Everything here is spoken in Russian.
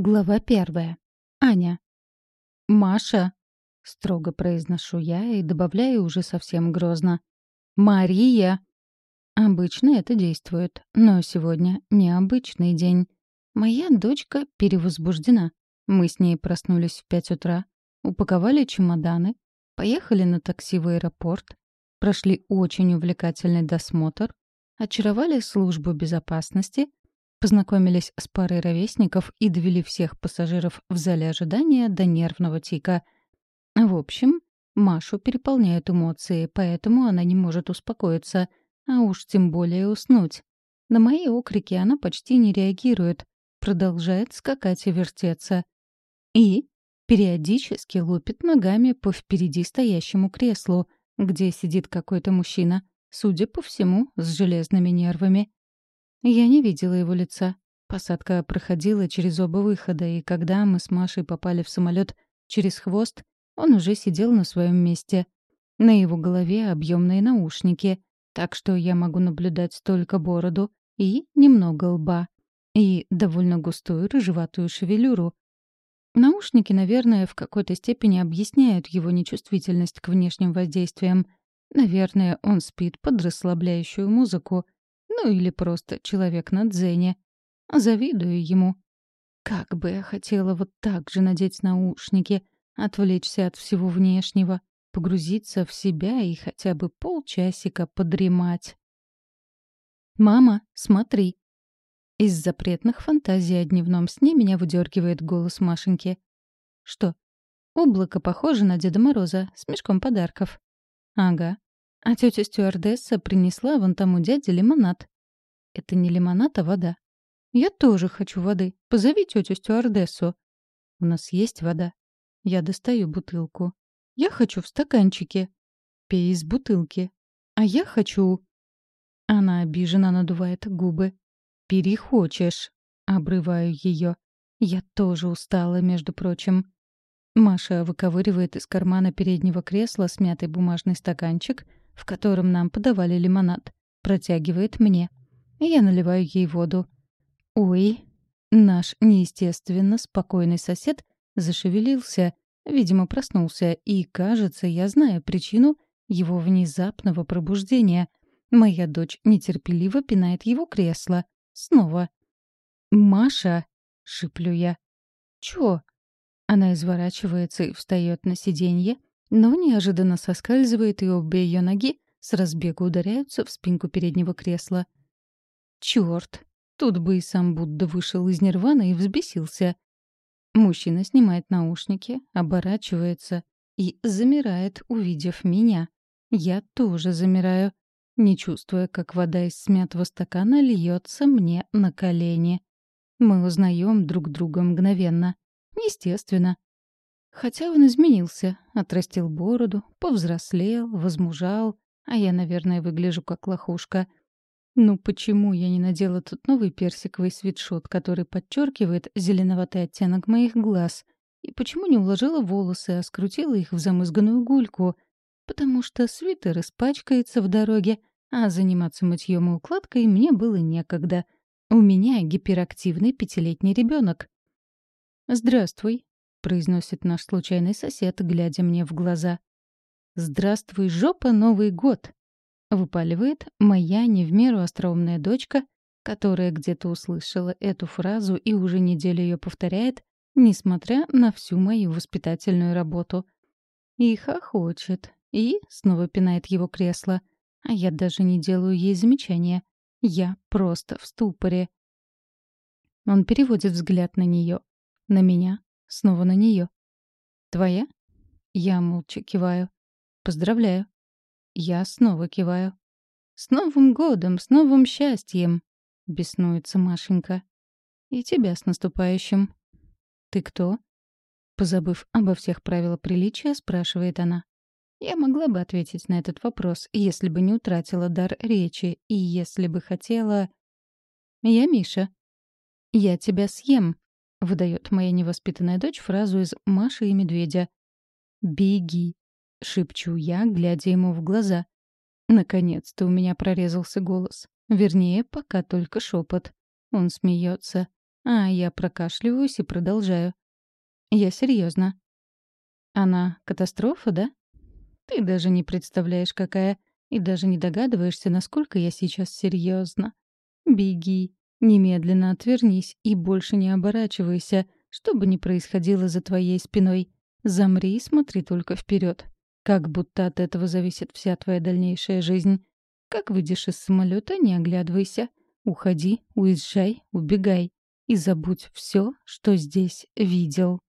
Глава первая. Аня. «Маша!» — строго произношу я и добавляю уже совсем грозно. «Мария!» Обычно это действует, но сегодня необычный день. Моя дочка перевозбуждена. Мы с ней проснулись в пять утра, упаковали чемоданы, поехали на такси в аэропорт, прошли очень увлекательный досмотр, очаровали службу безопасности — Познакомились с парой ровесников и довели всех пассажиров в зале ожидания до нервного тика. В общем, Машу переполняют эмоции, поэтому она не может успокоиться, а уж тем более уснуть. На мои окрики она почти не реагирует, продолжает скакать и вертеться. И периодически лупит ногами по впереди стоящему креслу, где сидит какой-то мужчина, судя по всему, с железными нервами. Я не видела его лица. Посадка проходила через оба выхода, и когда мы с Машей попали в самолет через хвост, он уже сидел на своем месте. На его голове объемные наушники, так что я могу наблюдать только бороду и немного лба, и довольно густую рыжеватую шевелюру. Наушники, наверное, в какой-то степени объясняют его нечувствительность к внешним воздействиям. Наверное, он спит под расслабляющую музыку — ну или просто человек на дзене. Завидую ему. Как бы я хотела вот так же надеть наушники, отвлечься от всего внешнего, погрузиться в себя и хотя бы полчасика подремать. «Мама, смотри!» Из запретных фантазий о дневном сне меня выдергивает голос Машеньки. «Что?» «Облако похоже на Деда Мороза с мешком подарков». «Ага. А тетя стюардесса принесла вон тому дяде лимонад. Это не лимонад, а вода. Я тоже хочу воды. Позови тетю стюардессу. У нас есть вода. Я достаю бутылку. Я хочу в стаканчике. Пей из бутылки. А я хочу... Она обиженно надувает губы. «Перехочешь», — обрываю ее. Я тоже устала, между прочим. Маша выковыривает из кармана переднего кресла смятый бумажный стаканчик — в котором нам подавали лимонад. Протягивает мне. Я наливаю ей воду. Ой, наш неестественно спокойный сосед зашевелился, видимо, проснулся, и, кажется, я знаю причину его внезапного пробуждения. Моя дочь нетерпеливо пинает его кресло. Снова. «Маша!» — шиплю я. «Чё?» Она изворачивается и встает на сиденье, но неожиданно соскальзывает, и обе ее ноги с разбегу ударяются в спинку переднего кресла. Черт! Тут бы и сам Будда вышел из нирваны и взбесился. Мужчина снимает наушники, оборачивается и замирает, увидев меня. Я тоже замираю, не чувствуя, как вода из смятого стакана льется мне на колени. Мы узнаем друг друга мгновенно. Естественно. Хотя он изменился, отрастил бороду, повзрослел, возмужал, а я, наверное, выгляжу как лохушка. Ну почему я не надела тот новый персиковый свитшот, который подчеркивает зеленоватый оттенок моих глаз? И почему не уложила волосы, а скрутила их в замызганную гульку? Потому что свитер испачкается в дороге, а заниматься мытьем и укладкой мне было некогда. У меня гиперактивный пятилетний ребенок. «Здравствуй», — произносит наш случайный сосед, глядя мне в глаза. «Здравствуй, жопа, Новый год!» — выпаливает моя не в меру остроумная дочка, которая где-то услышала эту фразу и уже неделю ее повторяет, несмотря на всю мою воспитательную работу. И хохочет, и снова пинает его кресло. А я даже не делаю ей замечания. Я просто в ступоре. Он переводит взгляд на нее, на меня, Снова на нее. «Твоя?» Я молча киваю. «Поздравляю». Я снова киваю. «С Новым годом, с новым счастьем!» — беснуется Машенька. «И тебя с наступающим». «Ты кто?» Позабыв обо всех правилах приличия, спрашивает она. Я могла бы ответить на этот вопрос, если бы не утратила дар речи и если бы хотела... «Я Миша». «Я тебя съем», — выдает моя невоспитанная дочь фразу из «Маши и медведя». «Беги», — шепчу я, глядя ему в глаза. Наконец-то у меня прорезался голос. Вернее, пока только шепот. Он смеется. А я прокашливаюсь и продолжаю. Я серьезно. Она катастрофа, да? Ты даже не представляешь, какая. И даже не догадываешься, насколько я сейчас серьезно. Беги, немедленно отвернись и больше не оборачивайся, что бы ни происходило за твоей спиной. Замри и смотри только вперед. Как будто от этого зависит вся твоя дальнейшая жизнь. Как выйдешь из самолета, не оглядывайся. Уходи, уезжай, убегай. И забудь все, что здесь видел.